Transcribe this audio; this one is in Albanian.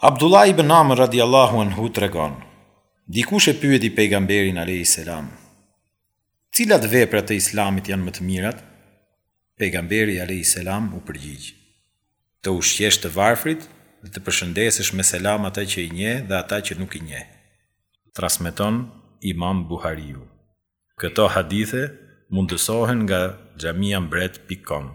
Abdullah ibn Amr radiallahu anhu tregon, dikush e pyeti pejgamberin alejhi selam, cilat vepra të Islamit janë më të mirat? Pejgamberi alejhi selam u përgjigj, të ushqesh të varfrit dhe të përshëndesësh me selam ata që i njeh dhe ata që nuk i njeh. Transmeton Imam Buhariu. Këto hadithe mundësohen nga xhamiambret.com.